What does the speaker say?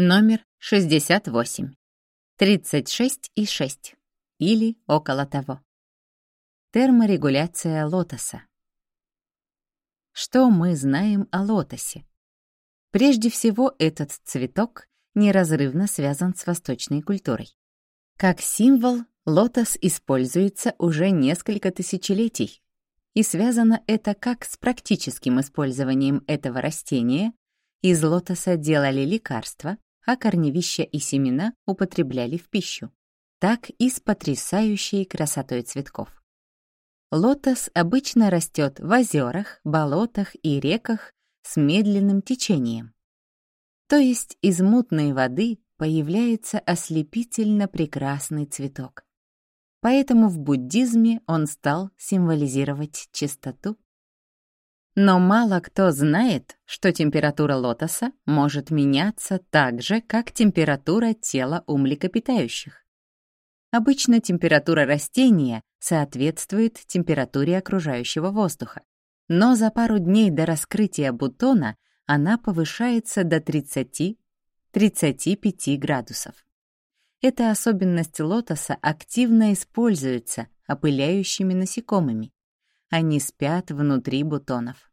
Номер 68. 36 и 6. Или около того. Терморегуляция лотоса. Что мы знаем о лотосе? Прежде всего, этот цветок неразрывно связан с восточной культурой. Как символ лотос используется уже несколько тысячелетий, и связано это как с практическим использованием этого растения, из лотоса делали лекарства, а корневища и семена употребляли в пищу, так и с потрясающей красотой цветков. Лотос обычно растет в озерах, болотах и реках с медленным течением. То есть из мутной воды появляется ослепительно прекрасный цветок. Поэтому в буддизме он стал символизировать чистоту но мало кто знает, что температура лотоса может меняться так же, как температура тела у млекопитающих. Обычно температура растения соответствует температуре окружающего воздуха, но за пару дней до раскрытия бутона она повышается до 30-35 градусов. Эта особенность лотоса активно используется опыляющими насекомыми. Они спят внутри бутонов.